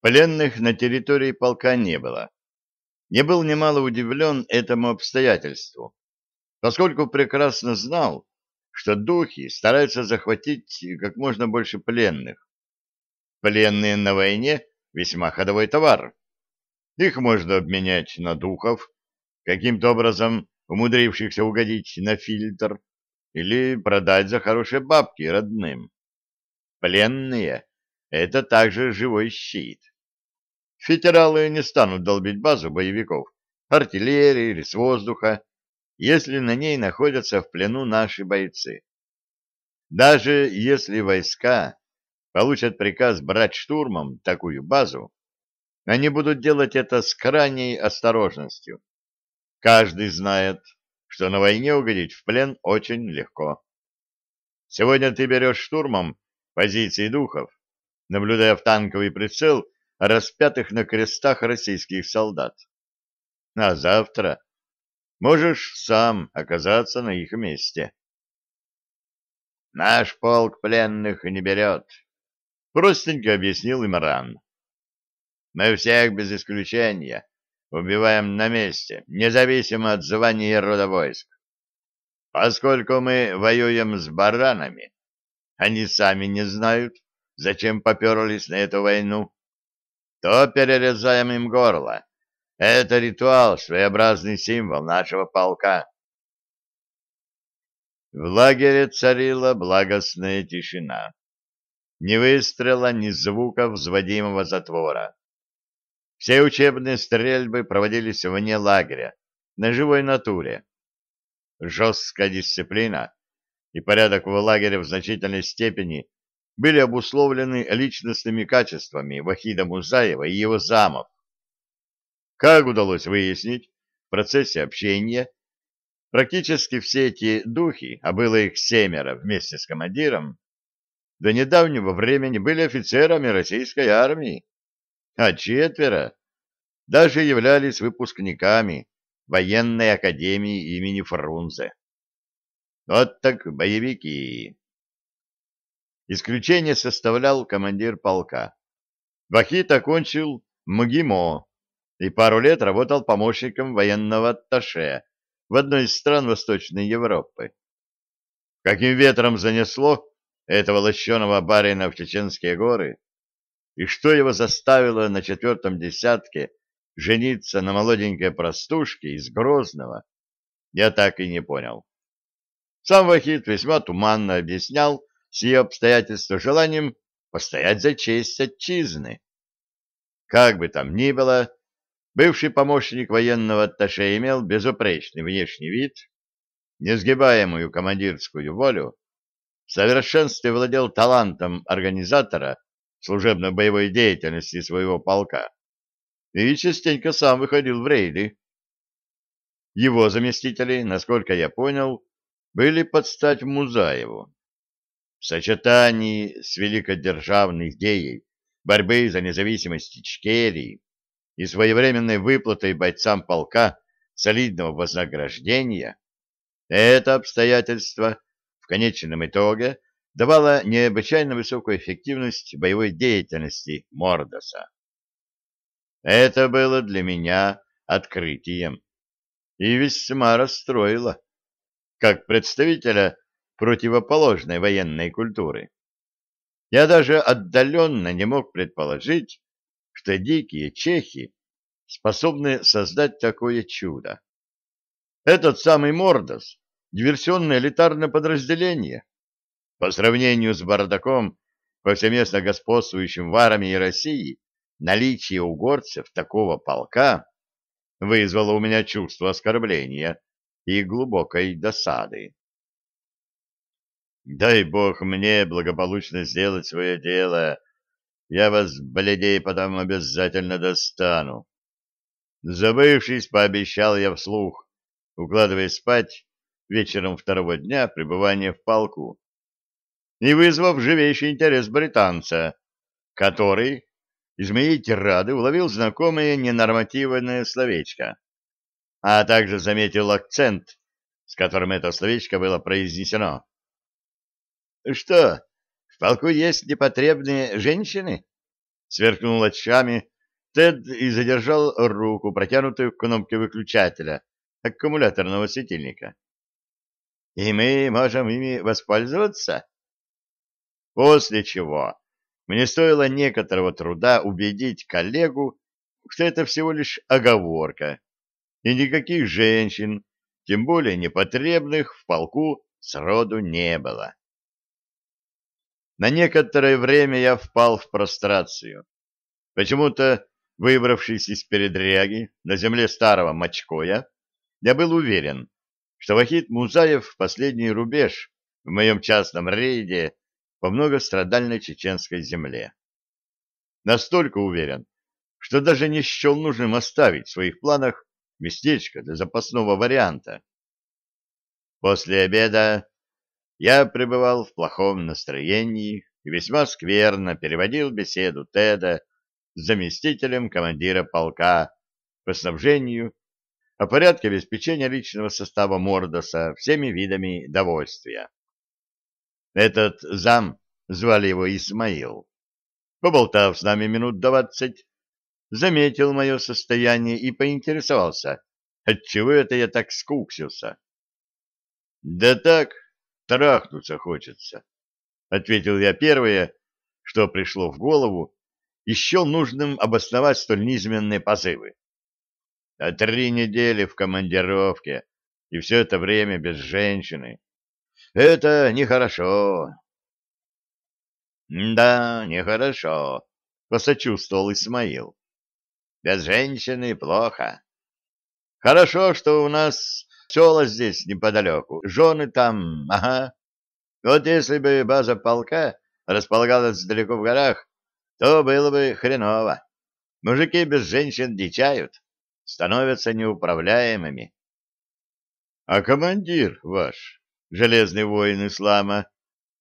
Пленных на территории полка не было. Не был немало удивлен этому обстоятельству, поскольку прекрасно знал, что духи стараются захватить как можно больше пленных. Пленные на войне — весьма ходовой товар. Их можно обменять на духов, каким-то образом умудрившихся угодить на фильтр, или продать за хорошие бабки родным. Пленные — это также живой щит. Федералы не станут долбить базу боевиков, артиллерии или с воздуха, если на ней находятся в плену наши бойцы. Даже если войска получат приказ брать штурмом такую базу, они будут делать это с крайней осторожностью. Каждый знает, что на войне угодить в плен очень легко. Сегодня ты берешь штурмом позиции духов, наблюдая в танковый прицел распятых на крестах российских солдат. А завтра можешь сам оказаться на их месте. Наш полк пленных не берет, простенько объяснил Имран. Мы всех без исключения убиваем на месте, независимо от звания и рода войск. Поскольку мы воюем с баранами, они сами не знают, зачем поперлись на эту войну, то перерезаем им горло. Это ритуал, своеобразный символ нашего полка. В лагере царила благостная тишина. Ни выстрела, ни звука взводимого затвора. Все учебные стрельбы проводились вне лагеря, на живой натуре. Жесткая дисциплина и порядок в лагере в значительной степени были обусловлены личностными качествами Вахида Музаева и его замов. Как удалось выяснить в процессе общения, Практически все эти духи, а было их семеро вместе с командиром, до недавнего времени были офицерами российской армии, а четверо даже являлись выпускниками военной академии имени Фрунзе. Вот так боевики. Исключение составлял командир полка. Вахит окончил МГИМО и пару лет работал помощником военного атташе в одной из стран Восточной Европы. Каким ветром занесло этого лощеного барина в Чеченские горы, и что его заставило на четвертом десятке жениться на молоденькой простушке из Грозного, я так и не понял. Сам Вахид весьма туманно объяснял сие обстоятельства желанием постоять за честь отчизны. Как бы там ни было, Бывший помощник военного атташе имел безупречный внешний вид, несгибаемую командирскую волю, в совершенстве владел талантом организатора служебно-боевой деятельности своего полка и частенько сам выходил в рейды. Его заместители, насколько я понял, были под стать Музаеву. В сочетании с великодержавной идеей борьбы за независимость Ичкерии и своевременной выплатой бойцам полка солидного вознаграждения, это обстоятельство в конечном итоге давало необычайно высокую эффективность боевой деятельности Мордоса. Это было для меня открытием и весьма расстроило, как представителя противоположной военной культуры. Я даже отдаленно не мог предположить, что дикие чехи способны создать такое чудо. Этот самый Мордос — диверсионное элитарное подразделение. По сравнению с бардаком, повсеместно господствующим в армии России, наличие горцев такого полка вызвало у меня чувство оскорбления и глубокой досады. Дай бог мне благополучно сделать свое дело я вас, бледей, потом обязательно достану. Забывшись, пообещал я вслух, укладываясь спать вечером второго дня пребывания в полку, и вызвав живейший интерес британца, который из моей тирады уловил знакомое ненормативное словечко, а также заметил акцент, с которым это словечко было произнесено. — Что, в полку есть непотребные женщины? Сверкнул очами Тед и задержал руку, протянутую к кнопке выключателя аккумуляторного светильника. «И мы можем ими воспользоваться?» После чего мне стоило некоторого труда убедить коллегу, что это всего лишь оговорка, и никаких женщин, тем более непотребных, в полку сроду не было. На некоторое время я впал в прострацию. Почему-то, выбравшись из передряги на земле старого Мочкоя, я был уверен, что Вахид Музаев в последний рубеж в моем частном рейде по многострадальной чеченской земле. Настолько уверен, что даже не счел нужным оставить в своих планах местечко для запасного варианта. После обеда я пребывал в плохом настроении и весьма скверно переводил беседу Теда с заместителем командира полка по снабжению о порядке обеспечения личного состава Мордоса всеми видами довольствия. Этот зам, звали его Исмаил, поболтав с нами минут двадцать, заметил мое состояние и поинтересовался, отчего это я так скуксился. — Да так, трахнуться хочется, — ответил я первое, что пришло в голову, счел нужным обосновать столь низменные позывы. А три недели в командировке, и все это время без женщины. Это нехорошо. — Да, нехорошо, — посочувствовал Исмаил. — Без женщины плохо. Хорошо, что у нас села здесь неподалеку, жены там, ага. Вот если бы база полка располагалась далеко в горах, то было бы хреново. Мужики без женщин дичают, становятся неуправляемыми. А командир ваш, железный воин ислама,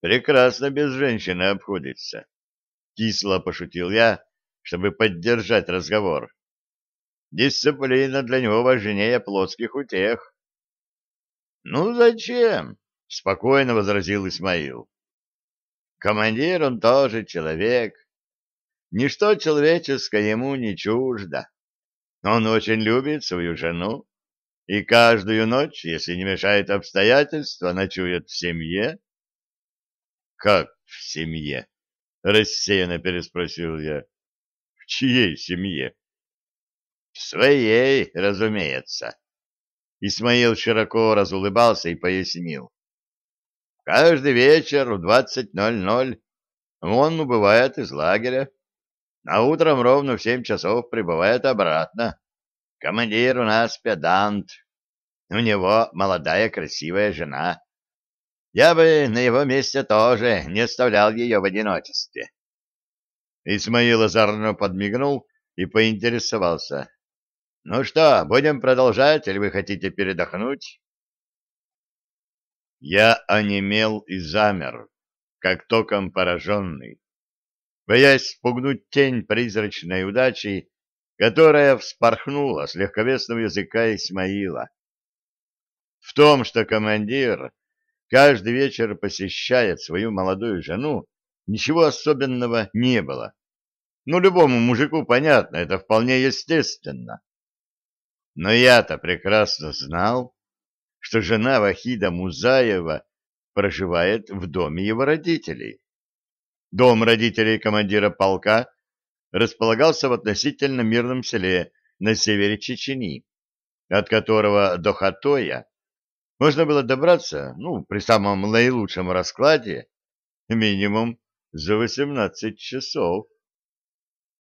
прекрасно без женщины обходится. Кисло пошутил я, чтобы поддержать разговор. Дисциплина для него важнее плотских утех. — Ну зачем? — спокойно возразил Исмаил. — Командир он тоже человек. Ничто человеческое ему не чуждо. Он очень любит свою жену и каждую ночь, если не мешает обстоятельства, ночует в семье. — Как в семье? — рассеянно переспросил я. — В чьей семье? — В своей, разумеется. Исмаил широко разулыбался и пояснил. — Каждый вечер в двадцать ноль ноль он убывает из лагеря, а утром ровно в семь часов прибывает обратно. Командир у нас педант. У него молодая красивая жена. Я бы на его месте тоже не оставлял ее в одиночестве. Исмаил озорно подмигнул и поинтересовался. — Ну что, будем продолжать, или вы хотите передохнуть? Я онемел и замер, как током пораженный, боясь спугнуть тень призрачной удачи, которая вспорхнула с легковесного языка Исмаила. В том, что командир каждый вечер посещает свою молодую жену, ничего особенного не было. Ну, любому мужику понятно, это вполне естественно. Но я-то прекрасно знал, что жена Вахида Музаева проживает в доме его родителей. Дом родителей командира полка располагался в относительно мирном селе на севере Чечени, от которого до Хатоя можно было добраться, ну, при самом наилучшем раскладе, минимум за 18 часов.